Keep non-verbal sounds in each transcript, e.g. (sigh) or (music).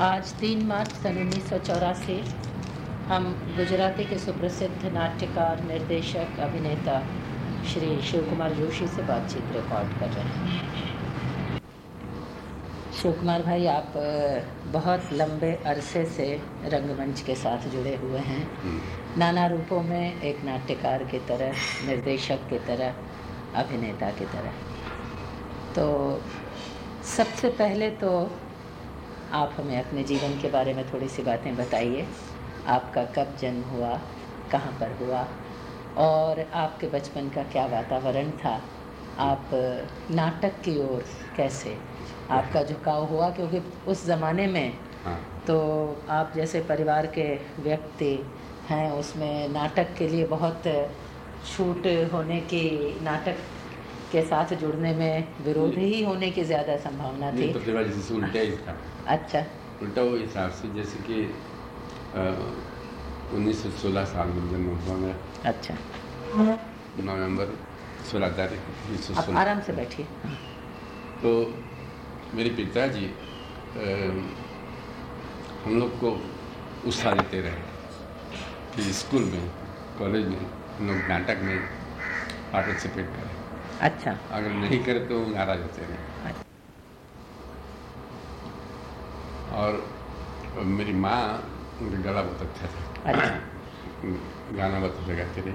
आज तीन मार्च सन उन्नीस सौ चौरासी हम गुजराती के सुप्रसिद्ध नाट्यकार निर्देशक अभिनेता श्री शिव कुमार जोशी से बातचीत रिकॉर्ड कर रहे हैं। शिव कुमार भाई आप बहुत लंबे अरसे से रंगमंच के साथ जुड़े हुए हैं। नाना रूपों में एक नाट्यकार की तरह निर्देशक की तरह अभिनेता की तरह। तो सबसे पहले तो आप हमें अपने जीवन के बारे में थोड़ी सी बातें बताइए। आपका कब जन्म हुआ कहाँ पर हुआ और आपके बचपन का क्या वातावरण था? आप नाटक की ओर कैसे? आपका झुकाव हुआ? क्योंकि उस ज़माने में हाँ। तो आप जैसे परिवार के व्यक्ति हैं उसमें नाटक के लिए बहुत छूट होने की नाटक के साथ जुड़ने में विरोध ही होने की ज़्यादा संभावना थी। अच्छा। उल्टा वो हिसाब से जैसे कि उन्नीस सौ सोलह साल में जन्म हुआ मेरा अच्छा। नवंबर सोलह तारीख उन्नीस सौ सोलह। आराम से बैठिए। तो मेरे पिताजी हम लोग को उत्साह देते रहे कि स्कूल में कॉलेज में हम लोग नाटक में पार्टिसिपेट करें। अच्छा। अगर नहीं करे तो नाराज़ होते रहे। और मेरी माँ उनका गला बहुत अच्छा था। अच्छा। गाना बहुत अच्छा गाते थे।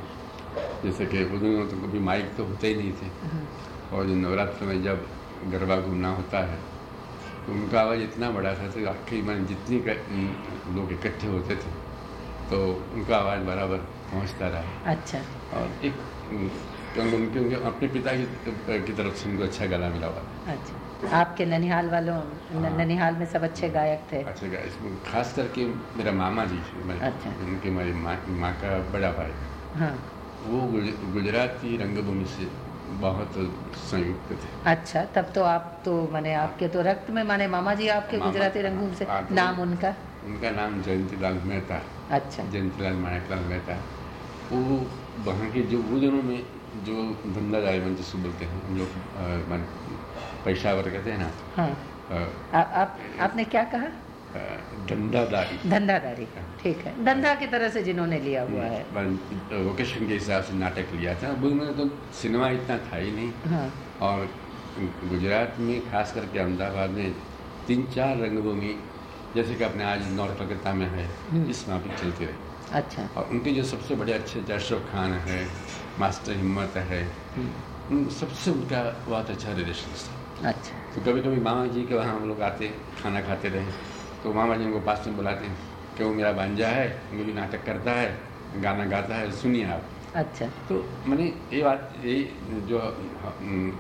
जैसे कि उस दिनों तो कभी माइक तो होते ही नहीं थे। हम्म। और जो नवरात्र में जब गरबा घूमना होता है तो उनका आवाज़ इतना बड़ा था कि आखिरी मन जितनी लोग इकट्ठे होते थे तो उनका आवाज़ बराबर पहुँचता रहा। अच्छा। और एक क्योंकि उनके उनके अपने पिता की, की तरफ़ से उनको अच्छा गला मिला हुआ अच्छा। आपके ननिहाल वालों हाँ। ननिहाल में सब अच्छे गायक थे। अच्छे गायक खास करके मेरा मामा जी थे अच्छा। उनके मेरी माँ का बड़ा भाई। हाँ। वो गुजराती रंगभूमि से बहुत संयुक्त थे। अच्छा तब तो आप तो माने आपके तो रक्त में माने मामा जी आपके गुजराती रंगभूमि से तो नाम उनका? उनका नाम जयंतीलाल मेहता। अच्छा। जयंतीलाल माणकलाल मेहता। वो वहाँ के जो वो दिनों में जो धंधा जाए जिसको बोलते हैं हम लोग पेशावर कहते हैं ना। हाँ। आ, आप आपने क्या कहा? धंधादारी। धंधादारी ठीक है। धंधा की तरह से जिन्होंने लिया हुआ है। वोकेशन के हिसाब से नाटक लिया था। में तो सिनेमा इतना था ही नहीं। हाँ। और गुजरात में खास करके अहमदाबाद में तीन चार रंगभूमि जैसे कि अपने आज नॉर्थ कलकत्ता में है हम्म। इस वहाँ पर चलते रहे। अच्छा। और उनके जो सबसे बड़े अच्छे अशरफ खान है मास्टर हिम्मत है हम्म। सबसे उनका बहुत अच्छा रिलेशन था। अच्छा। तो कभी कभी मामा जी के वहाँ हम लोग आते खाना खाते रहे। तो मामा जी उनको पास में बुलाते हैं कि वो मेरा भांजा है वो भी नाटक करता है गाना गाता है सुनिए आप। अच्छा। तो मैंने ये बात ये जो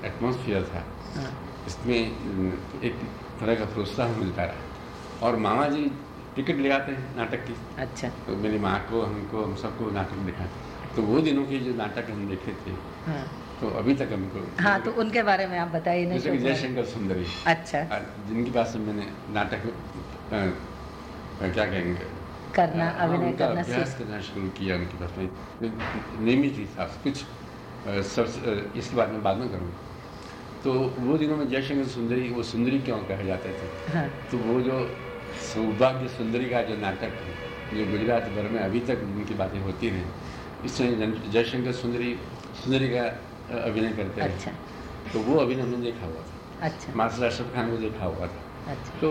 एटमोसफियर था हाँ। इसमें एक तरह का प्रोत्साहन मिलता रहा। और मामा जी टिकट ले आते हैं नाटक की। अच्छा। तो मेरी माँ को हमको हम सबको नाटक दिखाते तो वो दिनों के जो नाटक हम देखे थे हाँ। तो अभी तक हमको हाँ तो उनके बारे में आप बताइए जैसे कि जयशंकर सुंदरी अच्छा। जिनके पास मैंने नाटक क्या कहेंगे? करना अभिनय करना अभ्यास करना शुरू किया उनके पास में। नियमित हिसाब से कुछ सब इसके बारे में बाद में करूँगा। तो वो दिनों में जयशंकर सुंदरी वो सुंदरी क्यों कहे जाते थे? हाँ। तो वो जो सौभाग्य सुंदरी का जो नाटक है जो गुजरात भर में अभी तक उनकी बातें होती रहीं इसमें जयशंकर सुंदरी सुंदरी का अभिनय करते हैं। अच्छा। तो वो अभिनय हमने देखा हुआ था। अच्छा। मास्टर अशरफ खान को देखा हुआ था। अच्छा। तो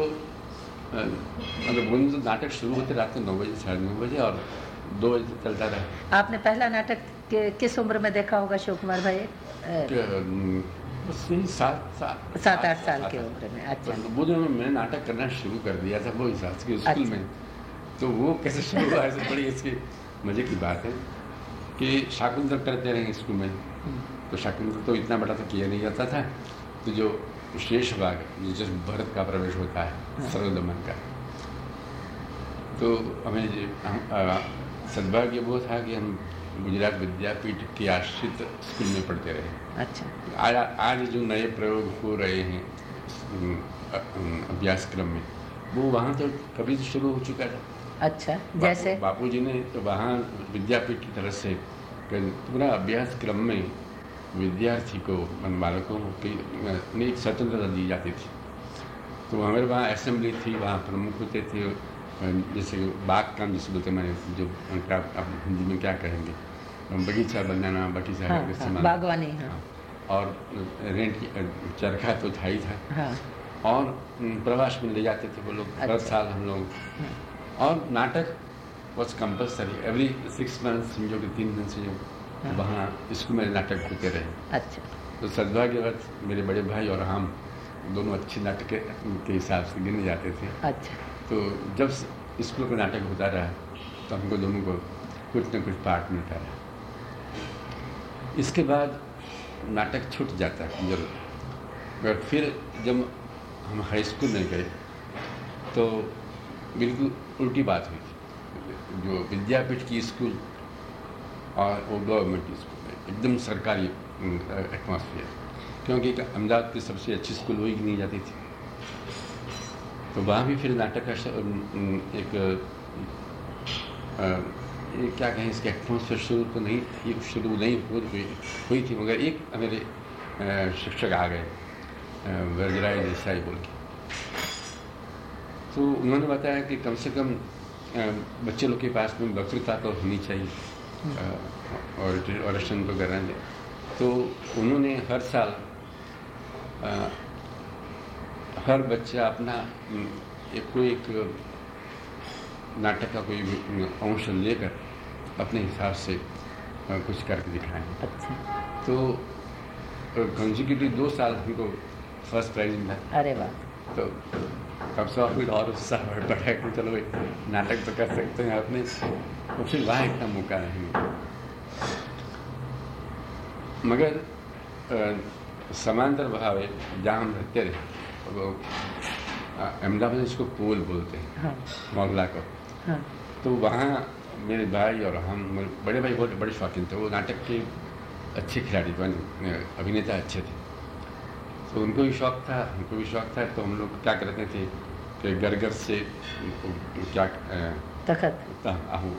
मतलब वो तो नाटक शुरू होते रात को नौ बजे साढ़े नौ बजे और दो बजे तक चलता रहा। आपने पहला नाटक के, किस उम्र में देखा होगा शिव कुमार भाई सात सात सात आठ साल के उम्र में अच्छा। तो वो जो मैंने नाटक करना शुरू कर दिया था वो हिसाब से स्कूल अच्छा। में। तो वो कैसे शुरू हुआ ऐसे बड़ी इसकी मज़े की बात है कि शाकुंतल करते रहे स्कूल में। तो शाकुंतल तो इतना बड़ा तो किया नहीं जाता था। तो जो शेष भाग जिस भरत का प्रवेश होता है हाँ। सर्वदमन का। तो हमें सद्भाग्य वो था कि हम गुजरात विद्यापीठ के आश्रित स्कूल में पढ़ते रहे। अच्छा। आज आज जो नए प्रयोग हो रहे हैं अभ्यासक्रम में वो वहाँ तो कभी शुरू हो चुका था। अच्छा जैसे? बापू जी ने तो वहाँ विद्यापीठ की तरफ़ से पूरा अभ्यास क्रम में विद्यार्थी को मन बालकों की एक स्वतंत्रता दी जाती थी तो हमारे वहाँ असेंबली थी वहाँ प्रमुख होते थे जैसे बाग काम जिसे बोलते मैंने जो आप हिंदी में क्या कहेंगे बगीचा बनाना बगीचा हाँ, हाँ, बागवानी हाँ। हाँ। और रेंट चरखा तो था ही था हाँ और प्रवास में ले जाते थे वो लोग हर अच्छा। साल हम लोग हाँ। और नाटक was compulsory every six month समझो कि तीन दिन से जो। वहाँ स्कूल में नाटक होते रहे। अच्छा। तो सद्भाग्यवश मेरे बड़े भाई और हम दोनों अच्छे नाटक के, के हिसाब से गिने जाते थे। अच्छा। तो जब स्कूल का नाटक होता रहा तो हमको दोनों को कुछ न कुछ पार्ट मिलता रहा। इसके बाद नाटक छूट जाता है ज़रूर। मगर फिर जब हम हाई स्कूल में गए तो बिल्कुल उल्टी बात हुई थी। जो विद्यापीठ की स्कूल और वो गवर्नमेंट स्कूल में एकदम सरकारी एटमॉस्फेयर क्योंकि अहमदाबाद की सबसे अच्छी स्कूल वही गिनी जाती थी। तो वहाँ भी फिर नाटक का एक ये क्या कहें इसके एटमोसफेयर शुरू तो नहीं, ये शुरू नहीं हो हुई हुई थी, मगर एक मेरे शिक्षक आ गए वरजराय देसाई बोल के। तो उन्होंने बताया कि कम से कम बच्चे लोग के पास में वक्तृता तो होनी चाहिए अ, और ऑडिशन वगैरह में तो उन्होंने हर साल अ, हर बच्चा अपना एक कोई एक नाटक का कोई अंश लेकर अपने हिसाब से कुछ करके दिखाएँ। अच्छा। तो कंजिक्यूटिव दो साल हमको फ़र्स्ट प्राइज मिला। अरे वाह। तो तब से और फिर और उत्साह बढ़ बढ़ा कि चलो भाई नाटक तो कर सकते हैं तो फिर वहाँ इतना मौका नहीं मगर समांतर भाव है जहाँ हम रहते रहे। वो अहमदाबाद में इसको पोल बोलते हैं हाँ। मोहल्ला को। हाँ। तो वहाँ मेरे भाई और हम बड़े भाई बहुत बड़े शौकीन थे। वो नाटक के अच्छे खिलाड़ी बने अभिनेता अच्छे थे। तो उनको भी शौक था हमको भी शौक था तो हम लोग क्या करते थे कि घर घर से उनको क्या तखत।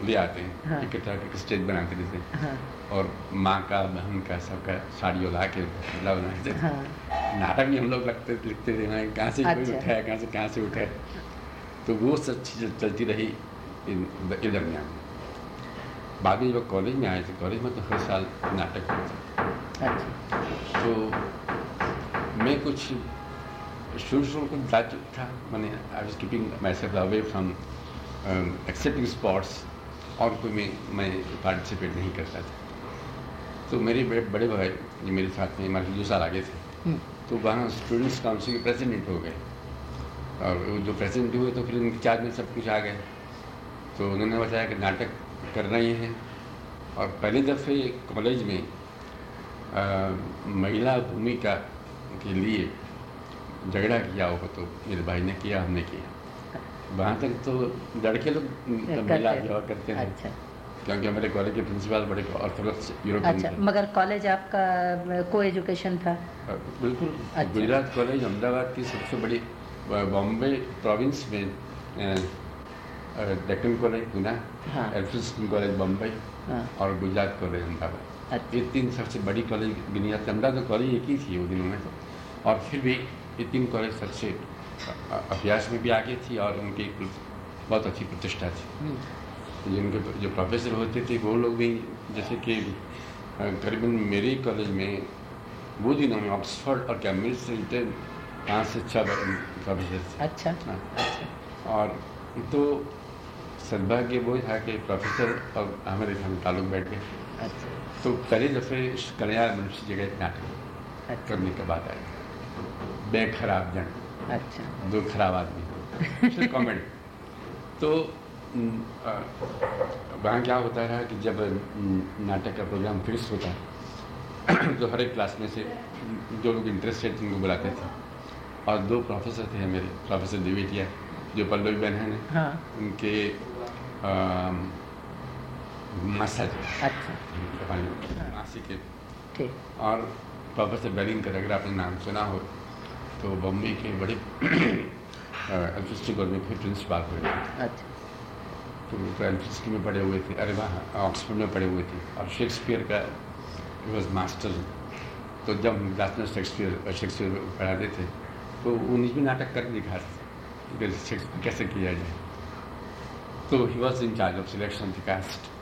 ले आते हैं। हाँ। करके स्टेज बनाते थे हाँ। और माँ का बहन का सबका साड़ी ला के बदला बनाते थे। हाँ। नाटक भी हम लोग लगते लिखते थे कहाँ से कोई अच्छा। उठाया कहाँ से कहाँ से उठाया तो वो सब चीज़ें चलती रही ये दरमियान। बाद में जब कॉलेज में आए थे कॉलेज में तो हर साल नाटक होता अच्छा। तो मैं कुछ शुरू शुरू को दायित्व था। मैंने I was keeping myself away from accepting spots और कोई मैं मैं पार्टिसिपेट नहीं करता था। तो मेरे बड़े बड़े भाई जो मेरे साथ में हमारे दो साल आगे थे हम्म, तो वहाँ स्टूडेंट्स काउंसिल के प्रेसिडेंट हो गए। और वो जो प्रेसिडेंट हुए तो फिर उनके चार्ज में सब कुछ आ गए तो उन्होंने बताया कि नाटक कर रहे हैं। और पहले दफ़े कॉलेज में महिला भूमिका के लिए झगड़ा किया हो तो मेरे भाई ने किया हमने किया। वहाँ तक तो लड़के लोग महिला करते- करते हैं। अच्छा। क्योंकि हमारे कॉलेज के प्रिंसिपल बड़े ऑर्थोडॉक्स यूरोपियन अच्छा मगर कॉलेज आपका को एजुकेशन था? बिल्कुल। अच्छा। गुजरात कॉलेज अहमदाबाद की सबसे बड़ी बॉम्बे प्रोविंस में डेक्कन कॉलेज पुणे हाँ। एल्फिंस्टन कॉलेज बम्बई हाँ। और गुजरात कॉलेज अहमदाबाद। ये तीन सबसे बड़ी कॉलेज गिनी जाती है अहमदाबाद कॉलेज एक ही थी वो दिनों में और फिर भी ये तीन कॉलेज सबसे अभ्यास में भी आगे थी और उनकी बहुत अच्छी प्रतिष्ठा थी। हम्म, जिनके जो प्रोफेसर होते थे वो लोग भी जैसे कि करीबन मेरे ही कॉलेज में वो दिनों में ऑक्सफोर्ड और कैम्ब्रिज से रिटर्न पाँच से छः प्रोफेसर थे। अच्छा। हाँ। अच्छा। और तो सद्भाग्य वो था कि प्रोफेसर और हमारे हम ताल्लुक बैठ गए अच्छा। तो पहले दफ़े कल्याण मनुष्य जगह नाटक अच्छा। करने के बाद आए। बे खराब जन। अच्छा। दो खराब आदमी कॉमेडी (laughs) तो वहाँ क्या होता रहा कि जब नाटक का प्रोग्राम फिक्स होता तो हर एक क्लास में से जो लोग इंटरेस्टेड थे उनको बुलाते थे। और दो प्रोफेसर थे मेरे प्रोफेसर देवेटिया जो पल्लवी बहन है। हाँ। उनके अम, मासा जी। अच्छा। हमारी मासी के ठीक। और प्रोफेसर बेलिंगकर अगर आपने नाम सुना हो तो बम्बई के बड़े एल्फिस्टिक में फिर प्रिंसिपाल हुए थे। अच्छा। तो वो एल्फिस्टिक में पढ़े हुए थे। अरे वहाँ ऑक्सफोर्ड में पढ़े हुए थे। और शेक्सपियर का वॉज़ मास्टर तो जब में शेक्सपियर शेक्सपियर पढ़ाते थे तो वो निजी नाटक कर दिखा कैसे किया जाए। तो he was in charge of selection the cast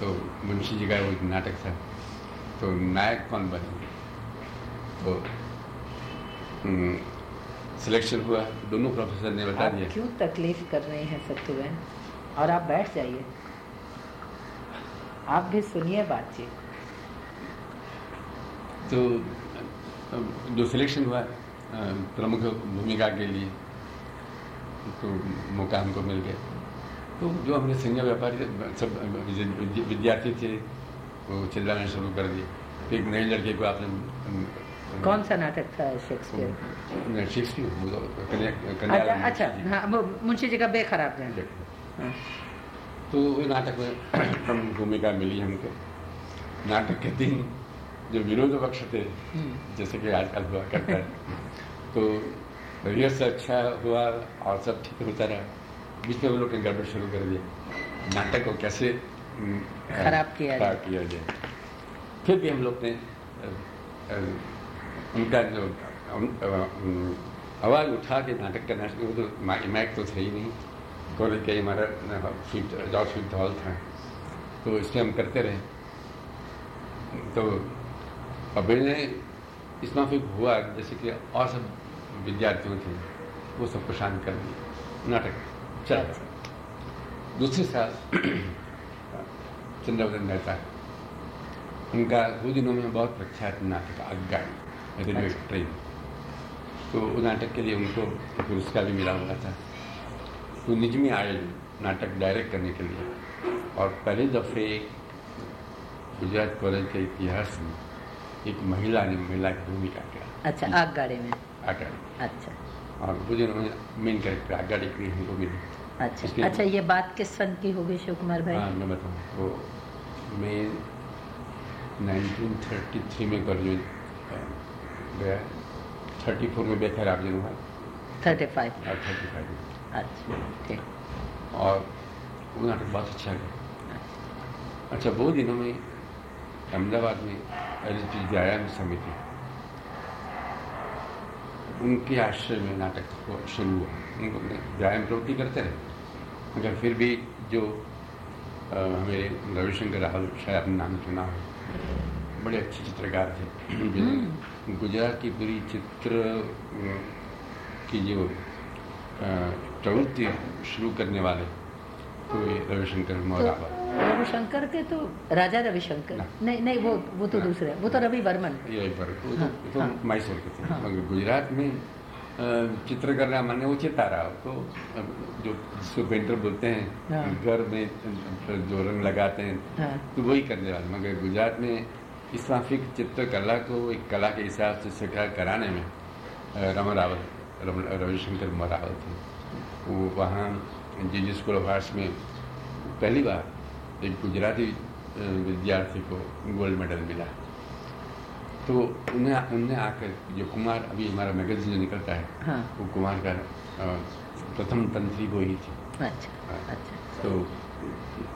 तो मुंशी जी का वो नाटक था। तो नायक कौन बनेंगे तो सिलेक्शन हुआ। दोनों प्रोफेसर ने बता दिया। क्यों तकलीफ़ कर रहे हैं सत्तू बहन और आप बैठ जाइए। आप भी सुनिए बातचीत। तो जो सिलेक्शन हुआ प्रमुख भूमिका के लिए तो मौका हमको मिल गया। तो जो हमने संज्ञा व्यापारी सब विद्यार्थी थे वो चिल्लाना शुरू कर दिए। तो एक नए लड़के को आपने कौन सा नाटक था शेक्सपियर शेक्सपियर अच्छा अच्छा हाँ मुंशी जी का बेखराब जान हाँ। तो वो नाटक में (clears throat) भूमिका मिली हमको। नाटक के दिन जो विरोध पक्ष थे हम्म। जैसे कि आजकल हुआ करता है तो रिहर्सल अच्छा हुआ और सब ठीक होता रहा। बीच में वो लोग गड़बड़ शुरू कर दिया नाटक को कैसे हम्म, खराब किया खराब किया जाए। फिर भी हम लोग ने उनका जो आवाज़ उठा के नाटक करना वो तो मैक तो थे ही नहीं। कॉलेज का हमारा फिफ्थ जॉर्ज फिफ्थ हॉल था। तो इसलिए हम करते रहे। तो अभी ने इसमें फिर हुआ जैसे कि और सब विद्यार्थियों थे वो सबको शांत कर दिया। नाटक। चल दूसरे साल चंद्रवदन रहता उनका वो दिनों में बहुत प्रख्यात नाटक आगगाड़ी रेलवे ट्रेन। तो नाटक के लिए उनको पुरस्कार भी मिला हुआ था। तो निज में आए नाटक डायरेक्ट करने के लिए। और पहले दफ़े गुजरात कॉलेज के इतिहास में एक महिला ने महिला की भूमिका किया। अच्छा आग गाड़ी में। आग गाड़ी अच्छा। और वो जो मेन कैरेक्टर आग गाड़ी की हमको मिली। अच्छा अच्छा ये बात किस सन की होगी शिव कुमार भाई? हाँ मैं बताऊँ। वो मैं 1933 में कर गया। थर्टी फोर में बेखैराब दिन हुआ थर्टी फाइव थर्टी फाइव अच्छा ठीक। और वो नाटक बहुत अच्छा गया अच्छा।, अच्छा वो दिनों में अहमदाबाद में एल पी व्यायाम समिति उनके आश्रय में नाटक शुरू हुआ। उनको व्यायाम प्रवृत्ति करते रहे। मगर फिर भी जो मेरे रविशंकर राहुल शायद अपने नाम सुना हो। बड़े अच्छे चित्रकार थे। गुजरात की पूरी चित्र की जो प्रवृत्ति शुरू करने वाले तो रविशंकर मौर्य तो रविशंकर के तो राजा रविशंकर। नहीं नहीं वो वो तो दूसरे वो तो रवि वर्मन तो, हाँ, तो हाँ, मैसूर के थे। हाँ, मगर गुजरात में चित्र करना माने वो चिता रहा तो जो जिसको पेंटर बोलते हैं घर में जो रंग लगाते हैं तो वही करने वाले। मगर गुजरात में इस्लामिक चित्रकला को एक कला के हिसाब से शिक्षा कराने में रमन रावत रविशंकर मरावत थे। वो वहाँ जी स्कूल ऑफ़ आर्ट्स में पहली बार एक गुजराती विद्यार्थी को गोल्ड मेडल मिला तो उन्हें उनने आकर जो कुमार अभी हमारा मैगजीन जो निकलता है हाँ। वो कुमार का प्रथम तंत्री वो ही थी अच्छा। अच्छा। तो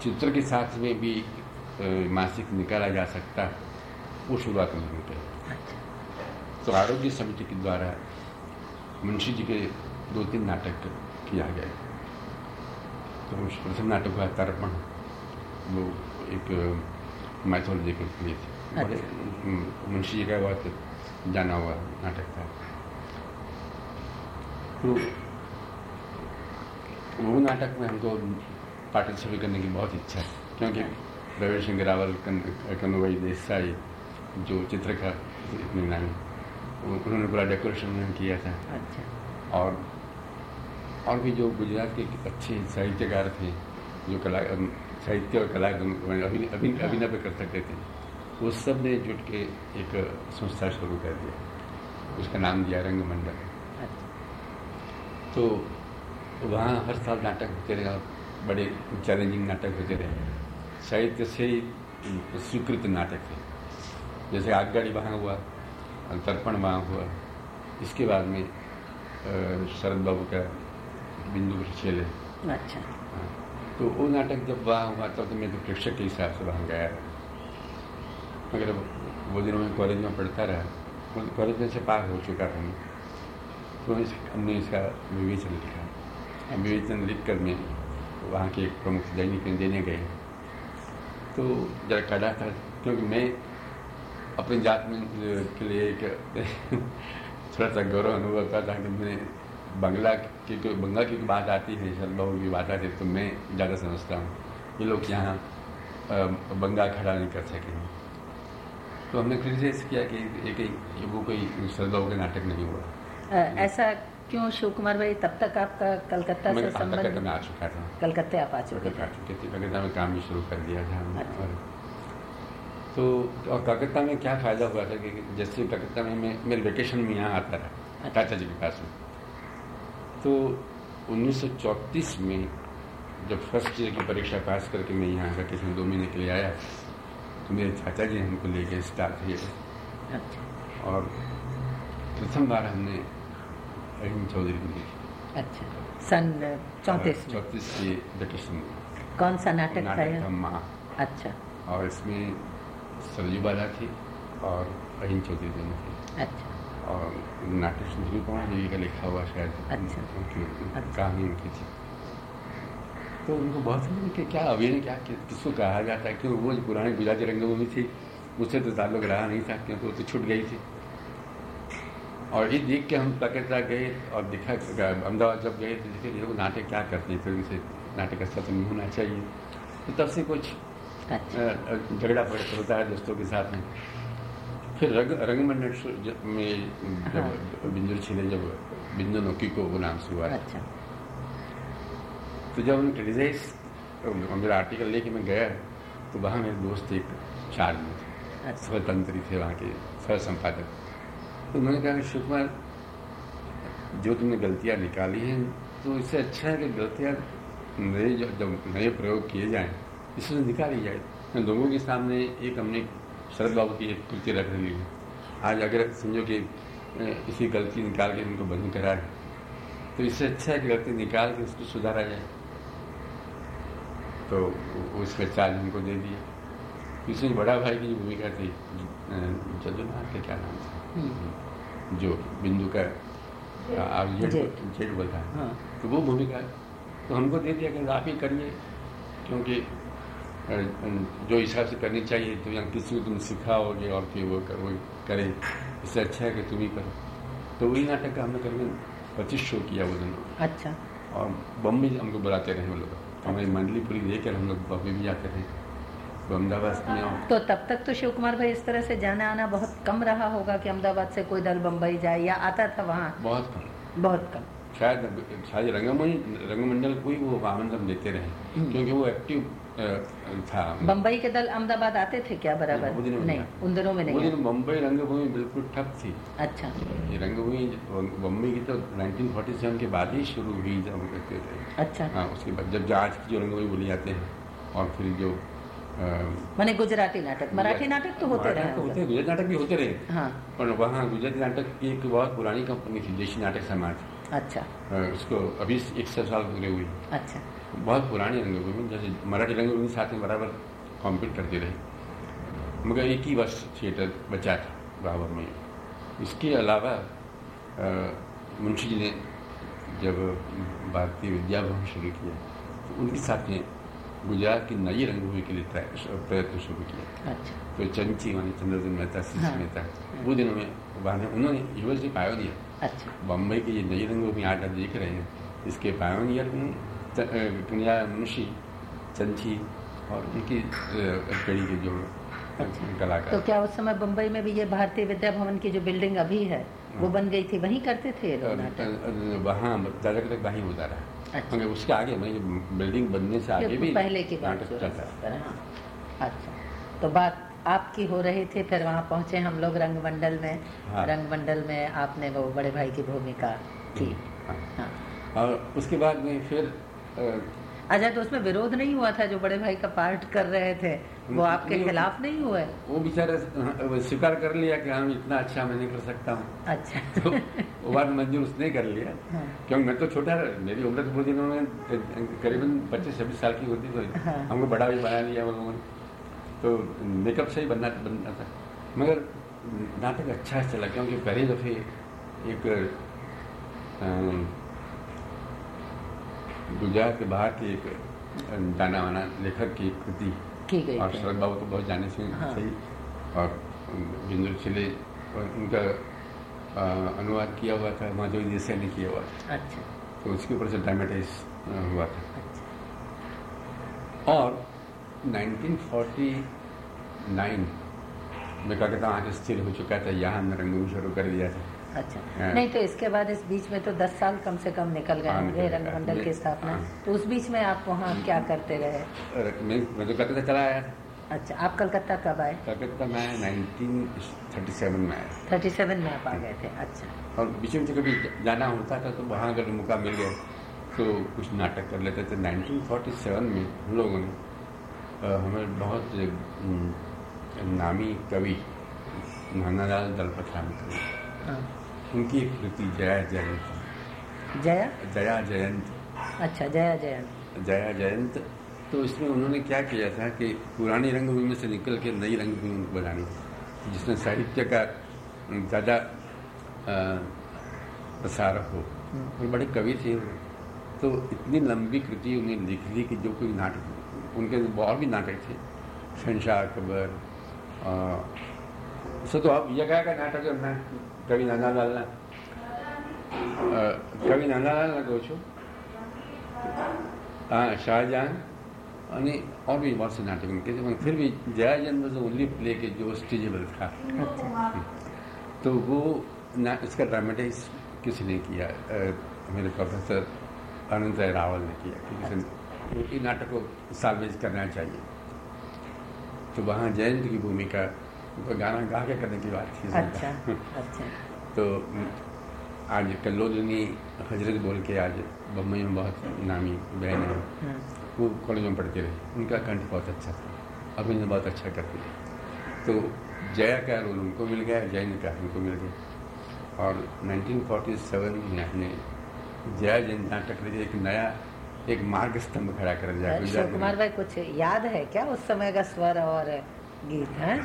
चित्र के साथ में भी मासिक निकाला जा सकता वो शुरुआत में होते हैं तो आरोग्य समिति के द्वारा मुंशी जी के दो तीन नाटक किया गया तो उस प्रथम नाटक हुआ तर्पण वो एक मैथोलॉजी के लिए थे। बड़े अच्छा। मुंशी जी का बहुत जाना हुआ नाटक था। तो वो नाटक में हमको पार्टिसिपेट करने की बहुत इच्छा है क्योंकि रवि सिंह रावल कन्नूभाई देसाई जो चित्रकार नानी उन्होंने पूरा डेकोरेशन उन्होंने किया था। अच्छा। और और भी जो गुजरात के अच्छे साहित्यकार थे जो कला साहित्य और कला अभिनय पे कर सकते थे। वो सबने जुट के एक संस्था शुरू कर दिया उसका नाम दिया रंग मंडल। अच्छा। तो वहाँ हर साल नाटक होते रहे और बड़े चैलेंजिंग नाटक होते रहे। साहित्य से ही स्वीकृत नाटक थे जैसे आगगाड़ी वहाँ हुआ तर्पण वहाँ हुआ। इसके बाद में शरद बाबू का बिंदु अच्छा हाँ, तो वो नाटक जब वहाँ हुआ तब तो मैं तो प्रेक्षक के हिसाब से वहाँ गया। मगर वो दिनों में कॉलेज में पढ़ता रहा। कॉलेज में से पार हो चुका था मैं। तो इस, हमने इसका विवेचन लिखा। विवेचन लिख कर मैं वहाँ के एक प्रमुख दैनिक में देने गए तो जरा कड़ा था क्योंकि मैं अपनी जात में के लिए एक (laughs) थोड़ा सा गौरव अनुभव करता था कि मैं बंगला की कोई बंगा की बात आती है शरद की बात आती है तो मैं ज़्यादा समझता हूँ ये लोग यहाँ अ, बंगा खड़ा नहीं कर सकेंगे तो हमने क्रिटिसाइज किया कि एक एक- वो कोई बाबू का नाटक नहीं हुआ ऐसा क्यों शिव कुमार भाई तब तक आपका कलकत्ता से तक मैं आ चुका था कलकत्ते आप आ चुके थे आ चुके थे कलकत्ता में काम भी शुरू कर दिया था अच्छा। और तो और कलकत्ता में क्या फ़ायदा हुआ था कि जैसे कलकत्ता में मैं मेरे वेकेशन में यहाँ आता रहा अच्छा। चाचा जी के पास में तो 1934 में जब फ़र्स्ट ईयर की परीक्षा पास करके मैं यहाँ वेकेशन दो महीने के लिए आया तो मेरे चाचा जी हमको ले गए स्टार थिएटर अच्छा। और प्रथम बार हमने अहिम चौधरी को देखी। अच्छा। सन चौंतीस में? चौंतीस के वेकेशन कौन सा नाटक था नाटक था माँ। अच्छा। और इसमें सरजू बाला थी और अहिम चौधरी दोनों थे। अच्छा। और नाटक सुंदरी पवन देवी का लिखा हुआ शायद। अच्छा। उनकी अच्छा। कहानी उनकी थी। तो उनको बहुत समझ कि क्या अभिनय क्या किसको कहा जाता है? क्योंकि वो जो पुरानी गुजराती रंगभूमि थी उससे तो ताल्लुक रहा नहीं था क्योंकि वो तो छूट गई थी। और ये देख के हम कलकत्ता गए और दिखा अहमदाबाद जब गए तो देखे लोग नाटक क्या करते हैं फिर उनसे नाटक अच्छा तो नहीं होना चाहिए। तो तब से कुछ अच्छा। झगड़ा पड़ होता है दोस्तों के साथ में। फिर रंग रंगमंडल में जब बिंदु छिले जब बिंदु नौकी को वो नाम से हुआ अच्छा। तो जब उन्होंने क्रिटिसाइज मेरा आर्टिकल लेके मैं गया तो वहाँ मेरे दोस्त एक चार्ज में थे। अच्छा। स्वतंत्री थे वहाँ के सह संपादक तो उन्होंने कहा कि शिव कुमार जो तुमने गलतियाँ निकाली हैं तो इससे अच्छा है कि गलतियाँ नए जब नए प्रयोग किए जाएँ इससे निकाली जाए। लोगों के सामने एक हमने शरद बाबू की एक कृति रख रही है। आज अगर समझो कि इसी गलती निकाल के इनको बंद करा है। तो इससे अच्छा है कि गलती निकाल के उसको सुधारा जाए। तो उसका चार्ज इनको दे दिया। इसमें बड़ा भाई की भूमिका थी। जदुनाथ का क्या नाम था? हम्म, जो बिंदु का आप बोलता है। हाँ। तो वो भूमिका तो हमको दे दिया कि आप ही करिए क्योंकि जो हिसाब से करनी चाहिए तो यहाँ किसी को तुम सिखाओगे और फिर वो कर, वो करे। इससे अच्छा है कि तुम ही करो। तो वही नाटक का हमने करीबन पच्चीस शो किया वो दोनों। अच्छा। और बम्बई हमको बुलाते रहे वो लोग। हमारी मंडली पूरी लेकर हम लोग बम्बई भी जाते रहे तो अहमदाबाद में तो तब तक तो शिव कुमार भाई इस तरह से जाना आना बहुत कम रहा होगा कि अहमदाबाद से कोई दल बम्बई जाए या आता था वहाँ? बहुत कम। बहुत कम। शायद शायद रंगमंडल रंगमंडल को ही वो हम देते रहे। हम्म। क्योंकि वो एक्टिव था। बम्बई के दल अहमदाबाद आते थे क्या बराबर? वो नहीं नहीं। उन दिनों में वो नहीं दिन बम्बई रंगभूमि बिल्कुल ठप थी। अच्छा। ये रंगभूमि बम्बई की तो 1947 के बाद ही शुरू हुई जब हम कहते थे। अच्छा। हाँ उसके बाद जब आज की जो रंगभूमि बोली जाते हैं और फिर जो मैंने गुजराती नाटक। मराठी नाटक तो होते रहे होते गुजराती नाटक भी होते रहे। हाँ। पर वहाँ गुजराती नाटक की एक बहुत पुरानी कंपनी थी देशी नाटक समाज। अच्छा। उसको अभी एक सौ साल पूरे हुई अच्छा। बहुत पुरानी रंगभूमि जैसे मराठी रंगभूमि साथ में बराबर कॉम्पीट करती रही। मगर एक ही वर्ष थिएटर बचा था बाबर में। इसके अलावा मुंशी जी ने जब भारतीय विद्या भवन शुरू किया तो उनके साथ में गुजरात की नई रंगभूमि के लिए प्रयत्न शुरू किया। अच्छा। तो चंची मानी चंद्रजन मेहता हाँ। मेहता वो दिनों में वहाँ ने- उन्होंने यूनिवर्सिटी पायोनियर अच्छा। बम्बई की ये नई रंगभूमि आज आप देख रहे हैं इसके पायोनियर कन्या मुंशी चंची और उनकी कड़ी के जो अच्छा। कलाकार। तो क्या उस समय बम्बई में भी ये भारतीय विद्या भवन की जो बिल्डिंग अभी है वो बन गई थी? वहीं करते थे वहाँ तक वहीं होता रहा। अच्छा। मगर उसके आगे मैं बिल्डिंग बनने से आगे भी पहले की बात है। है हाँ अच्छा तो बात आपकी हो रही थी फिर वहाँ पहुँचे हम लोग रंगमंडल में। हाँ। रंगमंडल में आपने वो बड़े भाई की भूमिका की। हाँ। हाँ। और उसके बाद में फिर अच्छा तो उसमें विरोध नहीं हुआ था जो बड़े भाई का पार्ट कर रहे थे? वो आपके खिलाफ नहीं हुए वो बेचारा स्वीकार कर लिया कि हम इतना अच्छा मैं नहीं कर सकता हूँ। अच्छा। (laughs) तो वो बात मंजूर उसने कर लिया। हाँ। क्योंकि मैं तो छोटा मेरी उम्र तो वो दिनों में करीबन पच्चीस छब्बीस साल की होती तो हाँ। हमको बड़ा भी बना लिया वो लोगों ने तो मेकअप से ही बनना बनना था। मगर नाटक अच्छा चला क्योंकि पहले दफे एक गुजरात के बाहर की एक जाना माना लेखक की कृति। की गई और शरद बाबू तो बहुत जाने से हाँ। सही। और बिंदु छिले उनका अनुवाद किया हुआ था माधवी देसाई ने किया हुआ था। अच्छा। तो उसके ऊपर से ड्रामेटाइज हुआ था। अच्छा। और 1949 में कलकत्ता आके स्थिर हो चुका था यहाँ हमने रंगभूमि शुरू कर दिया था। अच्छा। हाँ। नहीं तो इसके बाद इस बीच में तो दस साल कम से कम निकल गए हाँ, होंगे निकल गए। की स्थापना। हाँ। तो उस बीच में आप वहाँ क्या करते रहे? मैं मैं तो कलकत्ता चला आया। अच्छा आप कलकत्ता कब आए? कलकत्ता मैं 1937 में आया। थर्टी सेवन में आप आ गए थे अच्छा। और बीच में कभी जाना होता था तो वहाँ अगर मौका मिल गया तो कुछ नाटक कर लेते थे। 1947 में हम लोगों ने हमें बहुत नामी कवि नानालाल दलपतराम कवि हाँ। उनकी एक कृति जया जयंत। जया? जया जयंत। अच्छा जया जयंत। जया जयंत। तो इसमें उन्होंने क्या किया था कि पुरानी रंगभूमि से निकल के नई रंगभूमि को बनानी जिसमें साहित्य का ज़्यादा प्रसार हो। और बड़े कवि थे तो इतनी लंबी कृति उन्हें लिख ली कि जो कोई नाटक उनके और भी नाटक थे शहनशाह अकबर अ, उससे तो अब ये क्या का नाटक है कवि नाना लाल ना अ, कवि नाना लाल ना કહું છું हाँ शाहजहां અને और भी बहुत से नाटक उनके थे मगर फिर भी जया जन्म वॉज ओनली प्ले के जो स्टेजेबल था अच्छा तो वो ना इसका ड्रामेटाइज किसी ने किया अ, मेरे प्रोफेसर अनंत राय रावल ने किया कि किसी ने ये नाटक को सालवेज करना चाहिए तो वहाँ जयंत की भूमिका उनको गाना गा के करने की बात थी अच्छा अच्छा। (laughs) तो आज कल्लोलिनी हज़रत बोल के आज बम्बई में बहुत नामी बहन है। हम्म, वो कॉलेज में पढ़ते रहे। उनका कंठ बहुत अच्छा था। अभिनय बहुत अच्छा करते थी तो जया का रोल उनको मिल गया जैन का उनको मिल गया। और 1947 में हमने जया जैन नाटक एक नया एक मार्ग स्तंभ खड़ा कर दिया। कुमार भाई कुछ याद है क्या उस समय का स्वर और गीत (laughs) है?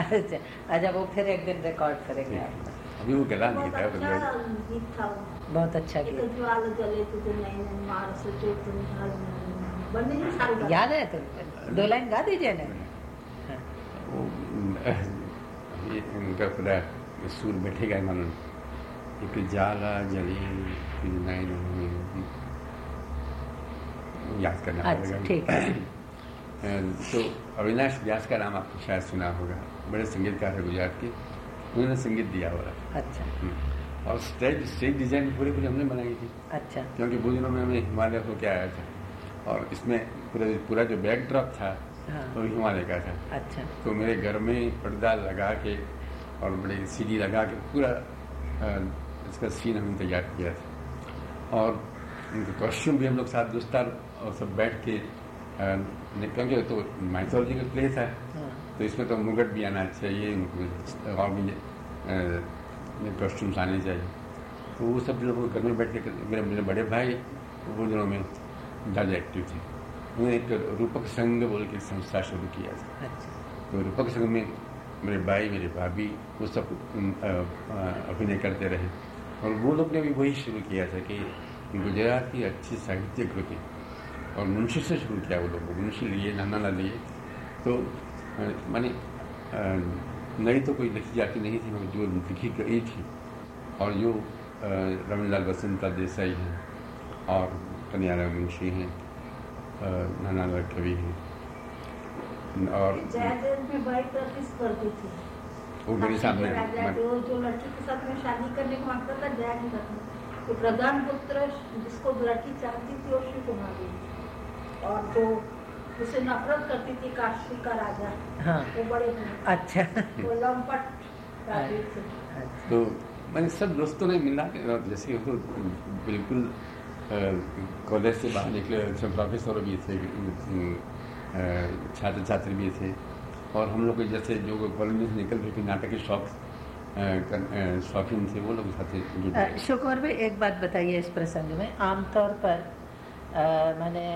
अच्छा अच्छा वो फिर एक दिन रिकॉर्ड करेंगे आप अभी वो गला नहीं बहुत था अच्छा गीत बहुत अच्छा गीत। तुम साल याद है तो दो लाइन गा दीजिए ना। हाँ, वो ये उनका पूरा सुर बैठेगा मालूम एक जाला जली फिर में याद करना अच्छा, पड़ेगा। ठीक है। (clears throat) तो अविनाश व्यास का नाम आपको शायद सुना होगा। बड़े संगीतकार है गुजरात के। उन्होंने संगीत दिया हुआ है अच्छा। हम्म। और स्टेज स्टेज डिज़ाइन पूरी पूरी हमने बनाई थी। अच्छा। क्योंकि वो दिनों में हमें हिमालय होके आया था। और इसमें पूरा पूरा जो बैकड्रॉप था हाँ। वो हिमालय का था। अच्छा। तो मेरे घर में पर्दा लगा के और बड़े सीढ़ी लगा के पूरा इसका सीन हमने तैयार किया था। और उनके कॉस्ट्यूम भी हम लोग साथ दोस्तार और सब बैठ के क्योंकि तो माइथोलॉजिकल प्लेस था हाँ। तो इसमें तो मुगट भी आना चाहिए उनको और भी कॉस्ट्यूम्स आने चाहिए। तो वो सब लोग घर में बैठ के मेरे मेरे बड़े भाई वो दिनों में ज़्यादा एक्टिव थे। उन्होंने एक रूपक संघ बोल के संस्था शुरू किया था अच्छा। तो रूपक संघ में मेरे भाई मेरे भाभी वो सब अभिनय करते रहे। और वो लोग ने भी वही शुरू किया था कि गुजरात की अच्छी साहित्य कृति और मुंशी से शुरू किया वो लोग मुंशी लिए नाना ला लिए तो माने नई तो कोई लिखी जाती नहीं थी जो लिखी गई थी और जो रमणलाल बसंता देसाई हैं और कन्याराम मुंशी हैं अ, नानालाल कवि हैं और वो मेरे सामने राजा मैं- जो जो लड़की के साथ में शादी करने को माँगता था जया नहीं करता तो प्रधान पुत्र जिसको लड़की चाहती थी वो शिव कुमार और जो उसे नफरत करती थी काशी का राजा हाँ। वो बड़े अच्छा। वो लंपट राजा थे। अच्छा। तो मैंने सब दोस्तों ने मिला के जैसे वो बिल्कुल कॉलेज से बाहर निकले सब प्रोफेसर भी थे छात्र छात्री भी थे। और हम लोग जैसे जो कॉलेज से निकल रहे थे नाटक के शौक शौकीन थे वो लोग साथ शुक्र भाई एक बात बताइए इस प्रसंग में। आमतौर पर मैंने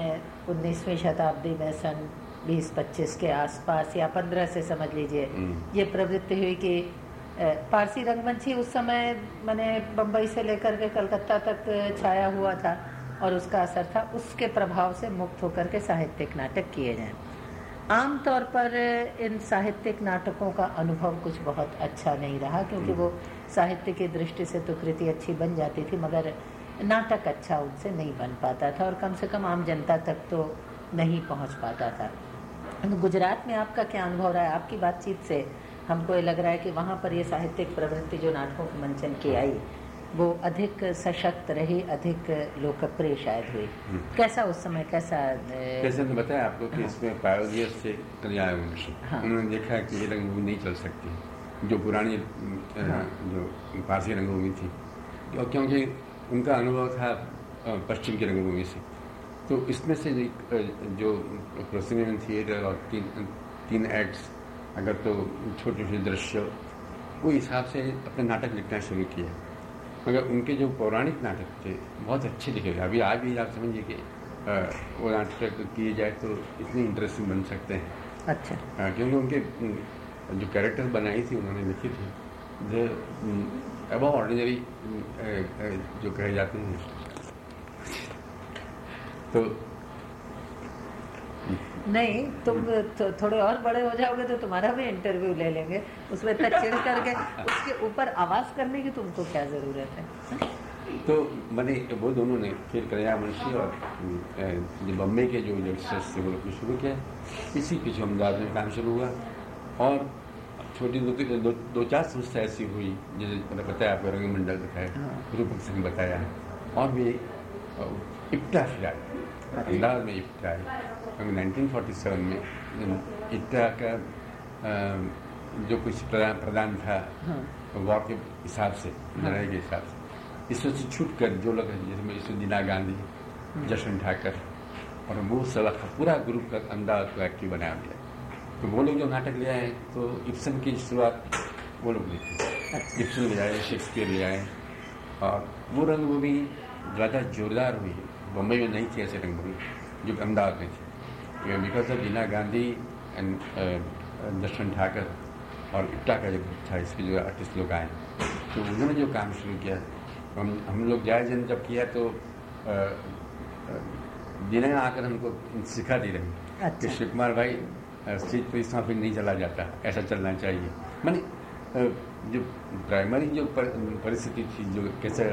उन्नीसवीं शताब्दी में सन 20-25 के आसपास या 15 से समझ लीजिए हम्म। ये प्रवृत्ति हुई कि पारसी रंगमंच उस समय मैंने बम्बई से लेकर के कलकत्ता तक छाया हुआ था और उसका असर था उसके प्रभाव से मुक्त होकर के साहित्यिक नाटक किए जाएँ आमतौर पर इन साहित्यिक नाटकों का अनुभव कुछ बहुत अच्छा नहीं रहा क्योंकि वो साहित्य की दृष्टि से तो कृति अच्छी बन जाती थी मगर नाटक अच्छा उनसे नहीं बन पाता था और कम से कम आम जनता तक तो नहीं पहुँच पाता था तो गुजरात में आपका क्या अनुभव रहा है आपकी बातचीत से हमको ये लग रहा है कि वहाँ पर ये साहित्यिक प्रवृत्ति जो नाटकों के मंचन की आई वो अधिक सशक्त रही अधिक लोकप्रिय शायद हुई हम्म। कैसा उस समय कैसा जैसे मैंने बताया आपको कि हाँ। इसमें पायोलियर से हाँ। उन्होंने देखा कि ये रंगभूमि नहीं चल सकती जो पुरानी हाँ। जो पारसी रंगभूमि थी और क्योंकि उनका अनुभव था पश्चिम की रंगभूमि से। तो इसमें से जो प्रोसिनियन थिएटर और तीन तीन एक्ट्स अगर तो छोटे छोटे दृश्य वो हिसाब से अपने नाटक लिखना शुरू किया। मगर उनके जो पौराणिक नाटक थे बहुत अच्छे लिखे गए। अभी आज भी आप समझिए कि वो नाटक किए जाए तो इतने इंटरेस्टिंग बन सकते हैं। अच्छा। आ, क्योंकि उनके जो कैरेक्टर बनाई थी उन्होंने लिखी थी। अब ऑर्डिनरी जो कहे जाते हैं। तो नहीं तुम तो थोड़े और बड़े हो जाओगे तो तुम्हारा भी इंटरव्यू ले लेंगे। उसमें इतना चिड़ करके उसके ऊपर आवाज़ करने की तुमको क्या ज़रूरत है? तो मैंने वो दोनों ने फिर कन्या मुंशी और बम्बे के जो यंगस्टर्स थे वो लोग शुरू किया। इसी पीछे अहमदाबाद में काम शुरू हुआ। और छोटी दो, दो, दो चार संस्था ऐसी हुई जैसे मैंने बताया आपको रंग मंडल बताया हाँ। रूपक सिंह बताया और भी इप्टा फिर अहमदाबाद में इप्टा है 1947 में इट्टा का जो कुछ प्रदान प्रदान था हाँ। वॉर के हिसाब से हाँ। लड़ाई के हिसाब से इसमें से छूट कर जो लोग जिसमें इंदिरा गांधी। जशन ठाकर और वो सब पूरा ग्रुप का अंदाज को एक्टिव बनाया गया तो वो लोग जो नाटक ले आए तो इप्सन की शुरुआत वो लोग ले। इप्सन ले आए शेक्सपियर ले आए और वो रंगभूमि ज़्यादा जोरदार हुई बम्बई में नहीं थी ऐसे रंगभूमि जो अहमदाबाद में थी because of Indira Gandhi and Darshan Thakar और इट्टा का जो था इसके जो आर्टिस्ट लोग आए तो उन्होंने जो काम शुरू किया हम हम लोग जायज़ जब किया तो दिने आकर हमको सिखा दी रही अच्छा। कि शिव कुमार भाई स्टेज पर फिर नहीं चला जाता ऐसा चलना चाहिए। मैंने जो प्राइमरी जो परिस्थिति थी जो कैसे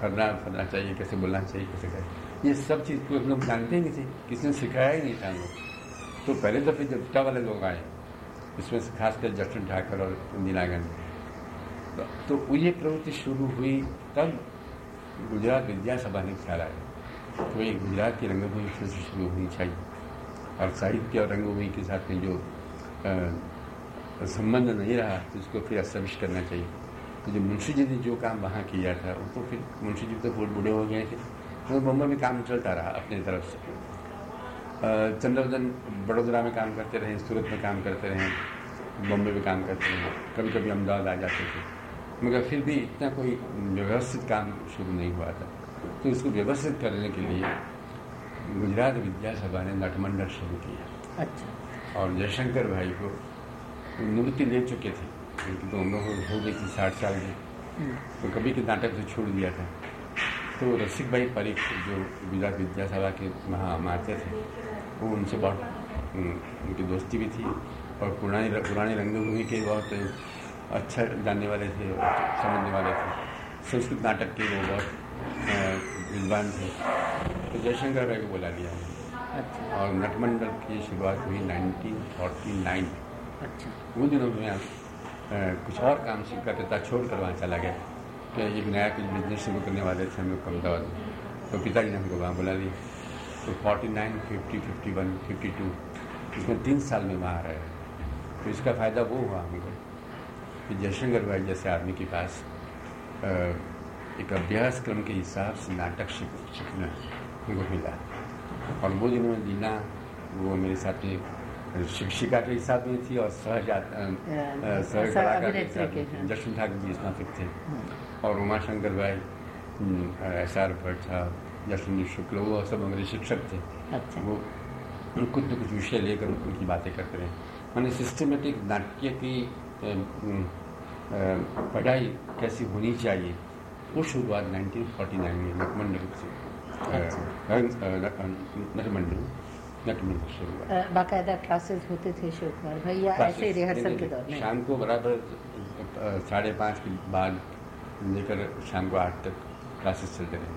हरना फरना चाहिए कैसे बोलना चाहिए कैसे कैसे ये सब चीज़ को हम जानते ही नहीं थे किसी ने सिखाया ही नहीं था हम। तो पहले दफ़े जब टा वाले लोग आए इसमें से खासकर जस्टिन ठाकर और इंदिरा गांधी। तो, ये प्रवृत्ति शुरू हुई तब गुजरात विद्यासभा ने ख्याल आया तो ये गुजरात की रंगभूमि शुरू होनी चाहिए। और साहित्य और रंगभूमि के साथ में जो संबंध नहीं रहा तो उसको फिर एस्टेब्लिश करना चाहिए। तो जो मुंशी जी ने जो काम वहाँ किया था, वो तो फिर मुंशी जी तो बहुत बूढ़े हो गए थे। तो बम्बई में काम चलता रहा अपनी तरफ़ से। चंद्रवदन बड़ोदरा में काम करते रहे, सूरत में काम करते रहे बम्बई में काम करते रहे। कभी कभी अहमदाबाद आ जाते थे। मगर फिर भी इतना कोई व्यवस्थित काम शुरू नहीं हुआ था। तो इसको व्यवस्थित करने के लिए गुजरात विद्यासभा ने नटमंडल शुरू किया। अच्छा। और जयशंकर भाई को निवृत्ति ले चुके थे क्योंकि तो उम्र हो गई थी साठ साल की। हम्म। तो कभी के नाटक से छोड़ दिया था। तो रसिक भाई परीख जो गुजरात विद्यासभा के वहाँ मारते थे वो उनसे बहुत उनकी दोस्ती भी थी और पुरानी पुरानी रंगभूमि के बहुत अच्छा जानने वाले थे समझने वाले थे। संस्कृत नाटक के वो बहुत विद्वान थे। तो जयशंकर भाई को बुला लिया अच्छा। और नटमंडल की शुरुआत हुई 1949 अच्छा। उन दिनों में कुछ और काम सीख करते था छोड़ कर वहाँ चला गया। तो एक नया कुछ बिज़नेस शुरू करने वाले थे हम लोग अहमदाबाद में। तो पिताजी ने हमको वहाँ बुला लिया। तो forty nine fifty fifty one fifty two इसमें तीन साल में वहाँ रहे। तो इसका फ़ायदा वो हुआ हमको कि जयशंकर भाई जैसे आदमी के पास एक अभ्यास क्रम के हिसाब से नाटक सीखना हमको मिला। और वो में दीना वो मेरे साथ में शिक्षिका के हिसाब में थी और सह सह कलाकार के साथ जश्न ठाकुर जी स्नातक थे। हाँ। और उमाशंकर भाई एस आर भट्ट था जश्न शुक्ल वो सब हमारे शिक्षक थे। अच्छा। वो कुछ न कुछ विषय लेकर उनकी बातें करते रहे। मैंने सिस्टमेटिक नाट्य की पढ़ाई कैसी होनी चाहिए वो शुरुआत 1949 में नटमंडल से। बाकायदा क्लासेस होते थे शिव कुमार भाई या ऐसे रिहर्सल के दौरान शाम को बराबर साढ़े पाँच के बाद लेकर शाम को आठ तक क्लासेस चलते रहे।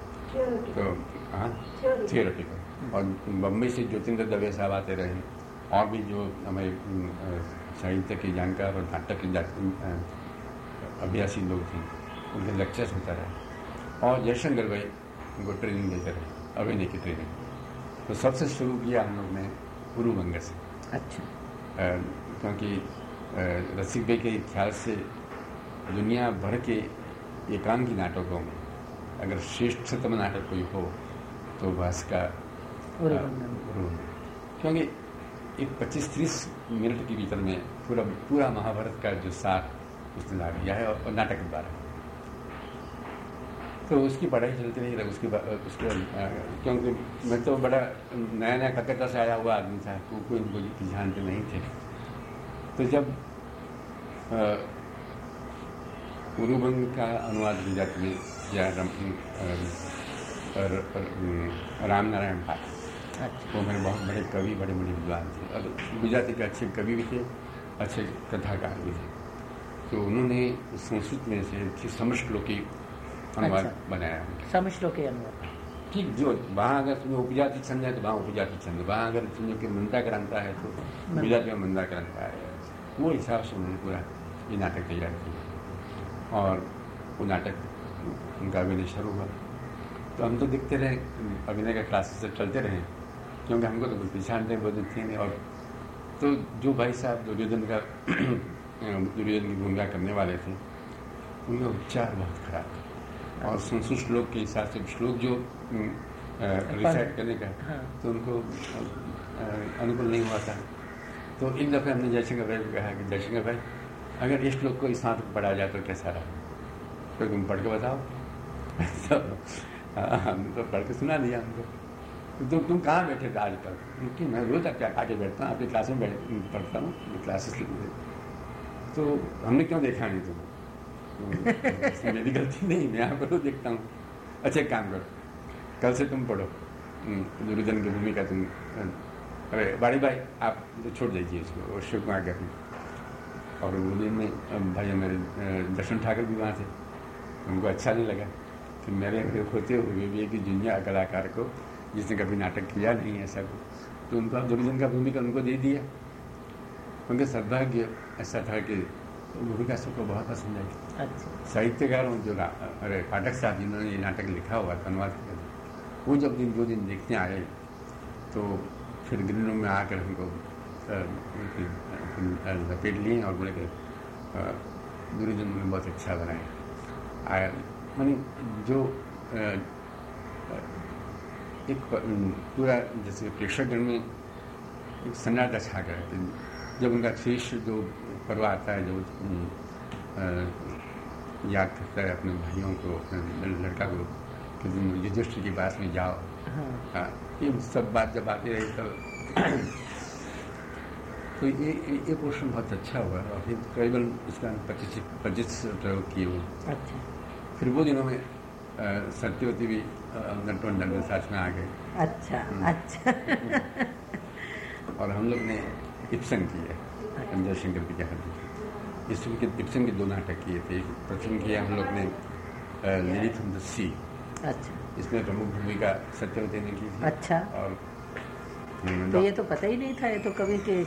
तो हाँ थियोरेटिकल और बम्बई से ज्योतिन्द्र दवे साहब आते रहे। और भी जो हमारे साहित्य के जानकार और नाटक के अभ्यासी लोग थे उनके लेक्चर्स होता रहा। और जयशंकर भाई उनको ट्रेनिंग देते रहे। अभिनय की ट्रेनिंग तो सबसे शुरू किया हम लोग ने गुरु बंगा से। अच्छा। क्योंकि रसिक भाई के ख्याल से दुनिया भर के एकांकी नाटकों में अगर श्रेष्ठतम नाटक कोई हो तो बस का क्योंकि एक 25-30 मिनट के भीतर में पूरा पूरा महाभारत का जो सार उसने ला दिया है और नाटक में। तो उसकी पढ़ाई चलती रही उसकी उसके क्योंकि मैं तो बड़ा नया नया कलकत्ता से आया हुआ आदमी था को, कोई इनको जानते नहीं थे। तो जब उरुबंग का अनुवाद गुजरात में राम नारायण पाठ वो मेरे बहुत बड़े कवि बड़े बड़े विद्वान थे। और गुजराती के अच्छे कवि भी थे अच्छे कथाकार भी थे। तो उन्होंने संस्कृत में से समश्लोकी अनुवाद अच्छा। बनाया समश्लोकी अनुवाद ठीक जो वहाँ अगर तुम्हें उपजाति छंद है तो वहाँ उपजाति छंद वहाँ अगर तुम्हें कि मंदा कराता है तो उपजाति में मंदा कराता है वो हिसाब से उन्होंने पूरा ये नाटक तैयार किया और वो नाटक उनका अभिनय शुरू हुआ तो हम तो दिखते रहे अभिनय का क्लासेस चलते रहे क्योंकि हमको तो कुछ पहचानते बहुत थे नहीं और तो जो भाई साहब दुर्योधन का दुर्योधन की भूमिका करने वाले थे उनका उच्चार बहुत खराब था और संस्कृत श्लोक के हिसाब से श्लोक जो रिसाइट करने का हाँ। तो उनको अनुकूल नहीं हुआ था। तो एक दफ़े हमने जयशंकर भाई को कहा कि जयशंकर भाई अगर इस श्लोक को इस हाथ पढ़ा जाए तो कैसा रहा तो तुम पढ़ के बताओ। (laughs) तो हमने तो पढ़ के सुना दिया हमको। तो तुम कहाँ बैठे थे आज तक? क्योंकि मैं रोज आपके आके बैठता हूँ आपकी क्लास में बैठ पढ़ता हूँ क्लासेस तो हमने क्यों देखा नहीं तुम्हें? तो मेरी गलती नहीं, मैं यहाँ पर देखता हूँ। अच्छा काम करो। कल से तुम पढ़ो। दुर्जन की भूमिका तुम अरे बाड़ी भाई आप तो छोड़ दीजिए इसको और शिव कुमार के और दिन में भाई मेरे दर्शन ठाकर भी वहाँ थे। उनको अच्छा नहीं लगा। कि मेरे होते हुए भी एक जूनियर कलाकार को, जिसने कभी नाटक किया नहीं ऐसा को तो उनको आप दुर्जन का भूमिका उनको दे दिया। उनका सद्भाग्य ऐसा था कि भूमिका सबको बहुत पसंद आई अच्छा। साहित्यकार जो अरे पाठक साहब जिन्होंने ये नाटक लिखा हुआ अनुवाद किया वो जब दिन दो दिन देखने आए तो फिर ग्रीन रूम में आकर हमको लपेट लिए और बोले कि दुर्जन ने बहुत अच्छा बनाया आया मैंने जो एक पूरा जैसे प्रेक्षकगण में एक सन्नाटा छा गया जब उनका शेष जो पर्व आता है जो याद करता है अपने भाइयों को अपने लड़का को कि तुम युधिष्ठिर के पास में जाओ। हाँ।, हाँ ये सब बात जब आती रही तब तो ये ये पोर्शन बहुत अच्छा हुआ और फिर करीबन इसका पच्चीस पच्चीस प्रयोग किए हुए। अच्छा। फिर वो दिनों में सत्यवती भी नटवंडन में साथ में आ गए। अच्छा हम्म। अच्छा। और हम लोग ने इप्सन किए जय शंकर की जहाँ इसमें के इप्सन के दो नाटक किए थे। प्रथम किया हम लोग ने लेडी फ्रॉम द सी। अच्छा। इसमें प्रमुख भूमिका सत्यवती ने की थी। अच्छा। और तो ये तो पता ही नहीं था ये तो कभी के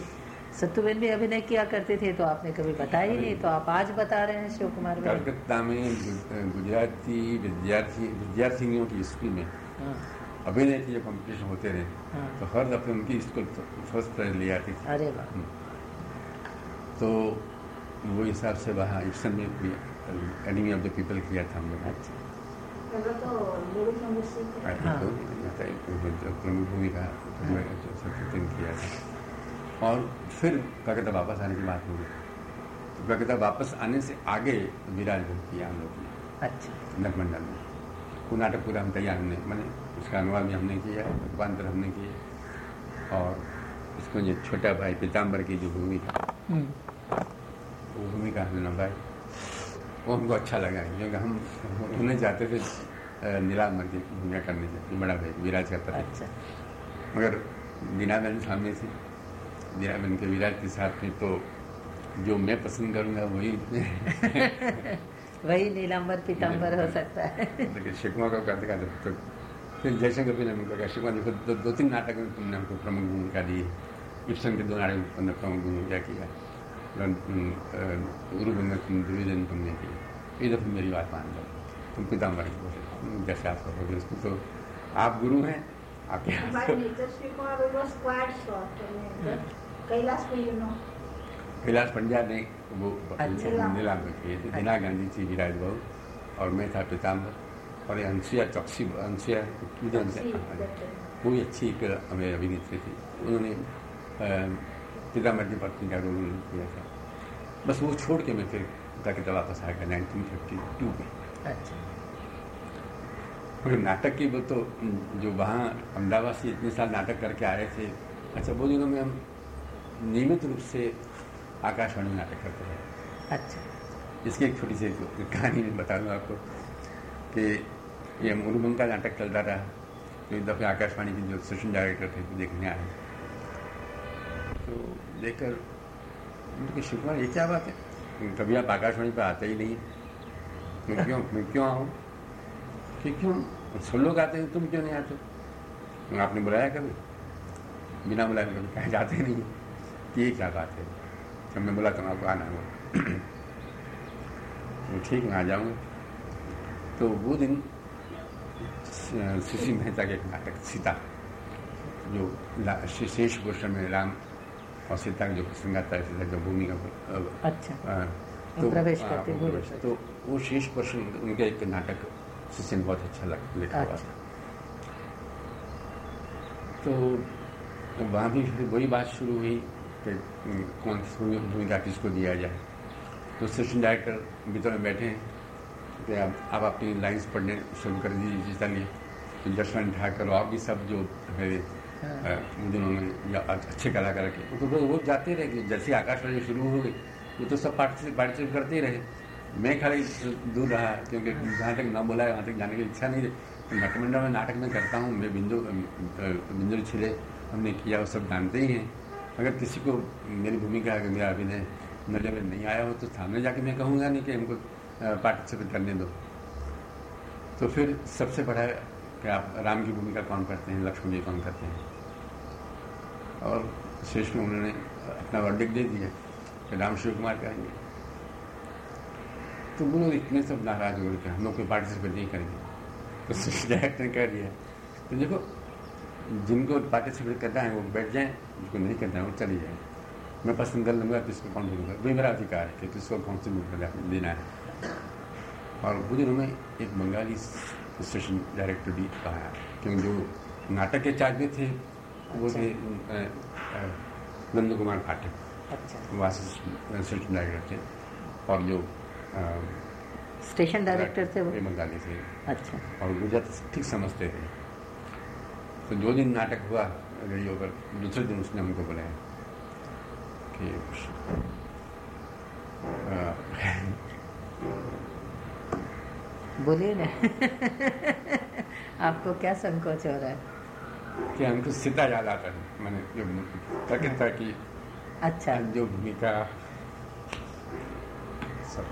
सत्तुबेन भी अभिनय किया करते थे तो आपने कभी बताया ही नहीं। तो आप आज बता रहे हैं शिव कुमार कलकत्ता में गुजराती विद्यार्थी विद्यार्थियों की स्कूल में हाँ। अभिनय के जो कॉम्पिटिशन होते रहे। हाँ। तो हर दफे उनकी स्कूल फ़र्स्ट प्राइज ले आती थी। अरे वाह। हम्म। तो वो हिसाब से वहाँ इप्सन में भी एनिमी ऑफ़ द पीपल किया था हम लोग अच्छा प्रमुख भूमिका किया था। और फिर कलकत्ता वापस आने की बात हो गई। तो कलकत्ता वापस आने से आगे विराज भोग किया हम लोग ने। अच्छा। नटमंडल में। वो नाटक पूरा हम तैयार हमने मैंने उसका अनुवाद भी हमने किया रूपांतर हमने किया। और उसको जो छोटा भाई पीताम्बर की जो भूमिका। हम्म। वो भूमिका हमने नभाई वो हमको अच्छा लगा क्योंकि हम उन्हें जाते थे नीलाम की भूमिका करने से बड़ा भाई विराज करता था अच्छा। मगर दीना बहन सामने से दीना बहन के विराज के साथ में तो जो मैं पसंद करूँगा वही। (laughs) वही नीलांबर पीताम्बर हो सकता है। लेकिन शिकवा को करते करते तो फिर जयशंकर भी ने हमको कहा शिकवा देखो दो, दो तीन नाटक में तुमने हमको प्रमुख भूमिका दी इप्सन के दो नाटक में तुमने प्रमुख भूमिका किया। गुरु तुम दुर्योधन तुमने की ये दफे मेरी बात मान लो। तुम पिताम्बर को जैसे आप कहोगे उसको तो आप गुरु हैं आपके know. कैलाश पंड्या ने वो अच्छा। नीलाम। में किए थे। दिना गांधी थी विराज बहू और मैं था पिताम्बर। और ये अंशिया चौकसी वो भी अच्छी एक हमें अभिनेत्री थी। उन्होंने अ, पिताम्बर की पत्नी का रोल किया था बस वो छोड़ के मैं फिर कलकत्ता वापस आ गया नाइनटीन फिफ्टी टू में। अच्छा। मगर नाटक की वो तो जो वहाँ अहमदाबाद से इतने साल नाटक करके आए थे अच्छा वो दिनों में हम नियमित रूप से आकाशवाणी में नाटक करते रहे। अच्छा। इसकी एक छोटी सी कहानी मैं बता दूँ आपको कि ये मुरुबन का नाटक चलता रहा। तो एक दफ़े आकाशवाणी के जो सेशन डायरेक्टर थे देखने आए। तो देखकर उनके शिकवा ये क्या बात है? कभी आप आकाशवाणी पर आते ही नहीं। मैं क्यों मैं क्यों आऊँ? कि क्यों? सब लोग आते हैं तुम क्यों नहीं आते? आपने बुलाया कभी? बिना बुलाए कभी कहीं जाते नहीं कि ये क्या बात है? जब मैं बोला तो आपको आना तो ठीक मैं आ जाऊँगा तो वो दिन सुशी मेहता के एक नाटक सीता जो शेष भूषण में राम और सीता जो प्रसंग आता है सीता जो भूमिका अ, अच्छा अ, प्रवेश हाँ, करते। प्रवेश- तो वो शेष पर्सन उनका एक नाटक शिष्य ने बहुत अच्छा लग लिखा हुआ अच्छा। था तो वहाँ भी फिर वही बात शुरू हुई कि कौन सी भूमि- भूमिका किसको दिया जाए तो सेशन डायरेक्टर भीतर में बैठे हैं कि आप आप अपनी लाइन्स पढ़ने शुरू कर दीजिए चलिए तो जसवंत ठाकर और भी सब जो मेरे हाँ। उन दिनों में अच्छे कलाकार के। वो तो वो जाते रहे जैसे आकाशवाणी शुरू हो गई, वो तो सब पार्टिसिपेट करते ही रहे। मैं खाली दूर रहा, क्योंकि जहाँ तक न बोला है, वहाँ तक जाने की इच्छा नहीं थी नटमंडल में नाटक में करता हूँ, मैं बिंदु बिंदु छिले, हमने किया, वो सब जानते ही हैं। अगर किसी को मेरी भूमिका, अगर मेरा अभिनय नज़र में नहीं आया हो तो सामने जाके मैं कहूँगा नहीं कि हमको पार्टिसिपेट करने दो। तो फिर सबसे बड़ा है कि आप राम की भूमिका कौन करते हैं, लक्ष्मण जी कौन करते हैं? और शेष में उन्होंने अपना वर्डिक दे दिया कि राम शिव कुमार करेंगे। तो वो लोग इतने सब नाराज़ हो गए हम लोग कोई पार्टिसिपेट नहीं करेंगे। तो डायरेक्टर ने कह दिया तो देखो, जिनको पार्टिसिपेट करना है वो बैठ जाएँ, जिनको नहीं करना है वो चले जाए। मैं पसंद कर लूँगा किसको कौन दूँगा वही मेरा अधिकार है कि किसको कौन सी भूमिका देना है। और दिनों में एक बंगाली स्टेशन डायरेक्टर भी आया क्योंकि जो नाटक के चार्ज में थे वो थे नंद कुमार पाठक अच्छा। स्टेशन डायरेक्टर थे। और जो स्टेशन डायरेक्टर थे वो? बंगाली थे। अच्छा। और गुजरात ठीक समझते थे तो जो दिन नाटक हुआ रेडियो पर दूसरे दिन उसने हमको बुलाया कि बोलिए ना। (laughs) आपको क्या संकोच हो रहा है? कि हमको सीधा याद आता है मैंने जो प्रकृता की अच्छा। जो भूमिका। सब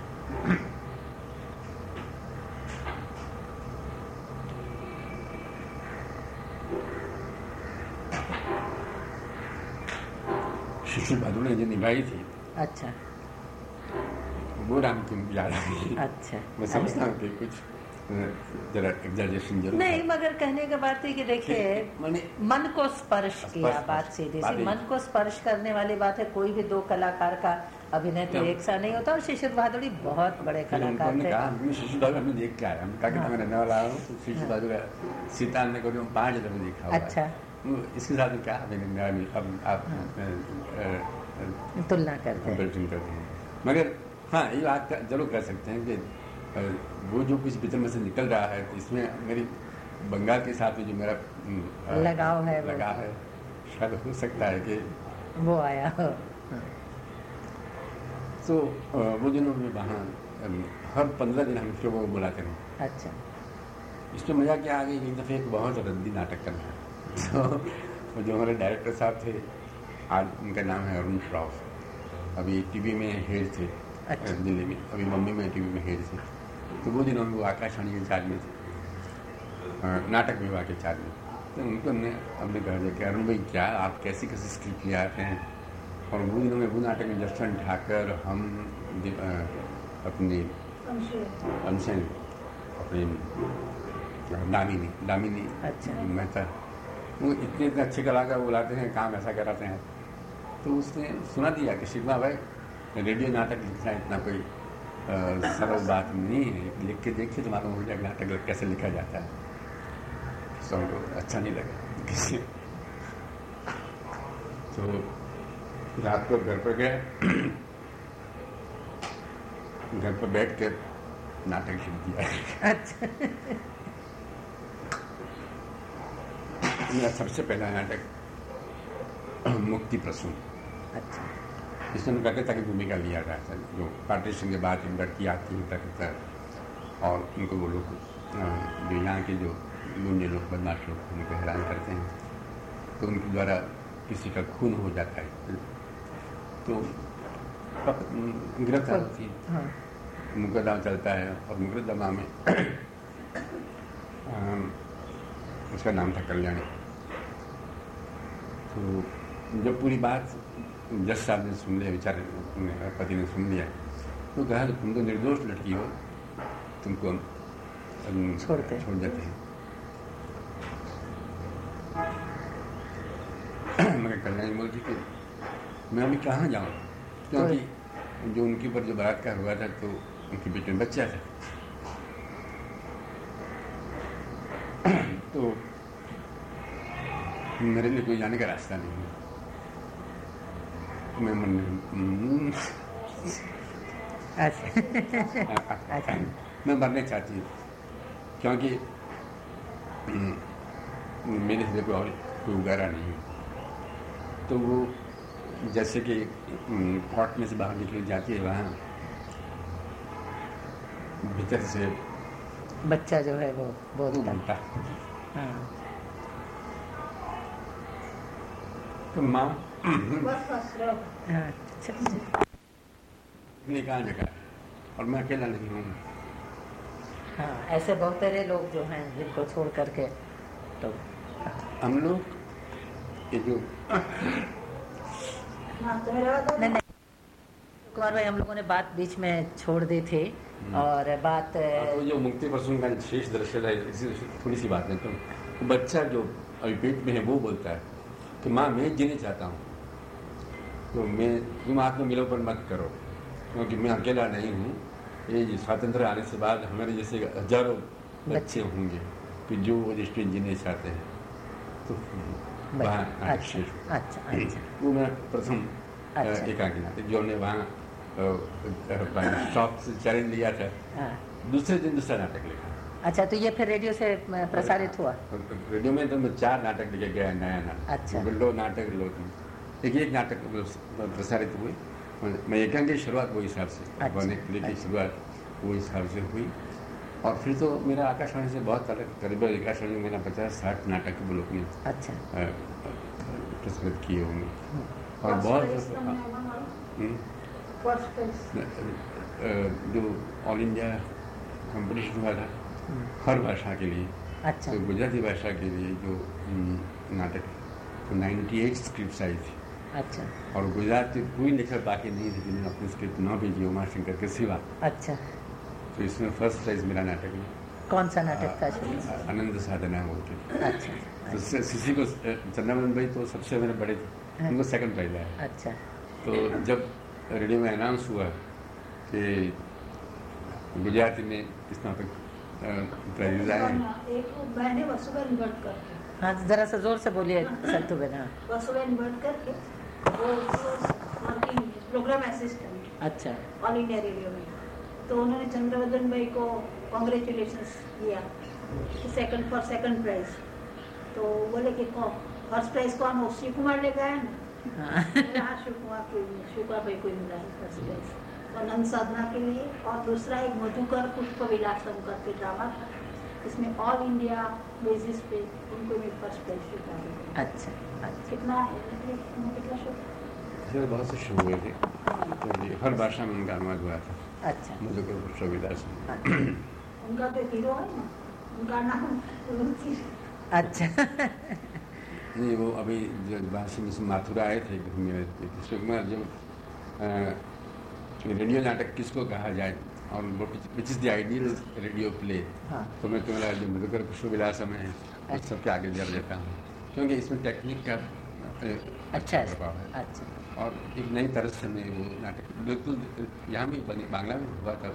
शिशु बहादुर ने जो निभाई थी। अच्छा। वो राम की याद आई अच्छा। मैं समझता हूँ कि कुछ जरा एग्जाजेशन ज़रूर नहीं मगर कहने का बात है कि देखिए मन को स्पर्श किया बात सीधी सी। मन को स्पर्श करने वाली बात है कोई भी दो कलाकार का अभिनय तो हाँ। एक सा नहीं होता और शिशिर बहादुरी बहुत बड़े कलाकार थे। हमने देख के आया हम कहा हाँ। मैं रहने वाला हूँ तो शिशु बहादुर सीता हमने कभी पाँच दफे देखा अच्छा। इसके साथ में क्या अभिनय अब आप तुलना हैं। कंपेरिजन करते हैं। मगर हाँ ये बात ज़रूर कह सकते हैं कि वो जो कुछ भीतर में से निकल रहा है तो इसमें मेरी बंगाल के साथ में जो मेरा लगाव है लगाव है शायद हो सकता है कि वो आया। हो तो वो दिनों में वहाँ हर पंद्रह दिन हम फिर वो बुलाते रहे। अच्छा। इसमें मज़ा क्या आ गई एक दफ़े एक बहुत रद्दी नाटक करना है। तो जो हमारे डायरेक्टर साहब थे आज उनका नाम है अरुण श्रॉफ। अभी टीवी में हेड थे। अच्छा। दिल्ली में अभी मम्मी में टीवी में हेड थे तो वो दिनों में वो आकाशवाणी के चार्ज में थे। नाटक विभाग के चार्ज में। तो उनको हमने अपने कहा था कि अरुण भाई क्या आप कैसी कैसी स्क्रिप्ट ले आते हैं? और वो दिनों में वो नाटक में जसवंत ठाकर हम अपनी अनशन अपने दामिनी दामिनी अच्छा। मेहता। वो इतने इतने अच्छे कलाकार बुलाते हैं काम ऐसा कराते हैं। तो उसने सुना दिया कि शिवमा भाई रेडियो नाटक लिखना इतना कोई सरल बात नहीं है। लिख के देखिए तो मालूम हो जाएगा नाटक कैसे लिखा जाता है। तो हमको अच्छा नहीं लगा। किसी (laughs) तो रात को घर पर गए। (clears throat) घर पर बैठ कर नाटक लिख दिया अच्छा। (laughs) मेरा सबसे पहला नाटक (clears throat) मुक्ति प्रसून। अच्छा। इसमें कलकत्ता की भूमिका लिया गया था जो पार्टीशन के बाद एक लड़की आती है कलकत्ता और उनको वो लोग जो यहाँ के जो गुंडे लोग बदमाश लोग उनको हैरान करते हैं। तो उनके द्वारा किसी का खून हो जाता है। तो गिरफ़्तार होती है। हाँ मुकदमा चलता है और मुकदमा में उसका नाम था कल्याणी। तो जब पूरी बात जज साहब ने सुन लिया बेचारे पति ने सुन लिया तो कहा तुम तो निर्दोष लड़की हो। तुमको हम हम छोड़ते छोड़ देते हैं। मगर कल्याणी बोलती कि मैं अभी कहाँ जाऊँ क्योंकि जो उनके ऊपर जो बलात्कार हुआ था तो उनके बेटे में बच्चा था। तो मेरे लिए कोई जाने का रास्ता नहीं है। मैं अच्छा अच्छा मैं मरने चाहती हूँ क्योंकि मेरे हृदय कोई और कोई उगारा नहीं है तो वो जैसे कि कोर्ट में से बाहर निकल जाती है वहाँ भीतर से बच्चा जो है वो बोलता। बोलता हाँ तो माँ बस बस रहो हाँ। ने कहा जगह और मैं अकेला नहीं हूँ। हाँ ऐसे बहुत सारे लोग जो हैं जिनको छोड़ करके तो हम लोग? ये जो हाँ तो नहीं नहीं। कुमार भाई हम लोगों ने बात बीच में छोड़ दी थी और बात तो जो मुक्ति प्रसून का शेष दृश्य है इसी थोड़ी सी बात है तो बच्चा जो अभी पेट में है वो बोलता है कि माँ मैं जीने चाहता हूँ। तो मैं तुम आत्मविलोपन मत करो क्योंकि मैं अकेला नहीं हूँ। ये स्वातंत्र आने से बाद हमारे जैसे हज़ारों बच्चे होंगे कि जो वो दृष्टि जीने चाहते हैं। तो वहाँ अच्छा। अच्छा अच्छा। वो मेरा प्रथम अच्छा। जो हमने वहाँ शॉप से चैलेंज लिया था। हाँ। दूसरे दिन दूसरा नाटक लिखा। अच्छा तो ये फिर रेडियो से प्रसारित हुआ? रेडियो में तो मैं चार नाटक लिखे गया नया नाटक। अच्छा। लो नाटक लो एक एक नाटक प्रसारित हुए मैं एकांक की शुरुआत वो हिसाब से। अच्छा, बने की अच्छा। शुरुआत वो हिसाब से हुई। और फिर तो मेरा आकाशवाणी से बहुत अलग करीब आकाशवाणी में मेरा पचास साठ नाटक वो लोग ने अच्छा। प्रसारित किए होंगे। और बहुत हमारा हम्म, जो ऑल इंडिया कंपटीशन हुआ था हर भाषा के लिए। अच्छा। तो गुजराती भाषा के लिए जो हम्म, नाटक तो 98 स्क्रिप्ट आई थी। अच्छा। और गुजरात गुजराती कोई लेखक बाकी नहीं थे जिन्होंने अपनी स्क्रिप्ट न भेजी उमा शंकर के सिवा अच्छा। तो इसमें फ़र्स्ट प्राइज मेरा नाटक है। कौन सा नाटक था आनंद साधना बोलते अच्छा। तो किसी को चंद्रमोहन भाई तो सबसे मेरे बड़े थे। उनको सेकंड प्राइज आया। अच्छा। तो जब रेडियो में अनाउंस हुआ कि गुजराती में इस नाटक प्राइज आए हैं। बहन है हाँ जरा सा ज़ोर से बोलिए संतु बेन। हाँ वसुबेन भटकर प्रोग्राम असिस्टेंट अच्छा। ऑल इंडिया रेडियो में। तो उन्होंने चंद्रवर्धन भाई को कॉन्ग्रेचुलेशन दिया सेकंड फॉर सेकंड प्राइज तो बोले कि फ़र्स्ट प्राइज कौन? हो शिव कुमार ले गया ना? हाँ। हाँ शिव कुमार को शिव कुमार भाई को मिला है फ़र्स्ट प्राइज अनंत साधना के लिए। और दूसरा एक मधुकर पुष्प विलासम करके ड्रामा था। इसमें ऑल इंडिया बेसिस पे उनको मैं फ़र्स्ट प्राइज स्वीकार अच्छा अच्छा कितना है कितना बहुत से शो हुए थे तो हर भाषा में उनका अनुवाद हुआ था अच्छा अच्छा उनका तो हीरो है ना उनका नाम अच्छा नहीं वो अभी जो भाषा में से माथुरा आए थे घूमने कृष्ण कुमार जब रेडियो नाटक किसको कहा जाए और which is the ideal radio play तो मैं तुम्हारा जो मधुकर पुष्पविलास में है उस सबके आगे जब देता हूँ। क्योंकि इसमें टेक्निक का अच्छा प्रभाव है। अच्छा। और एक नई तरह से मैं वो नाटक बिल्कुल यहाँ भी बनी बांग्ला में हुआ था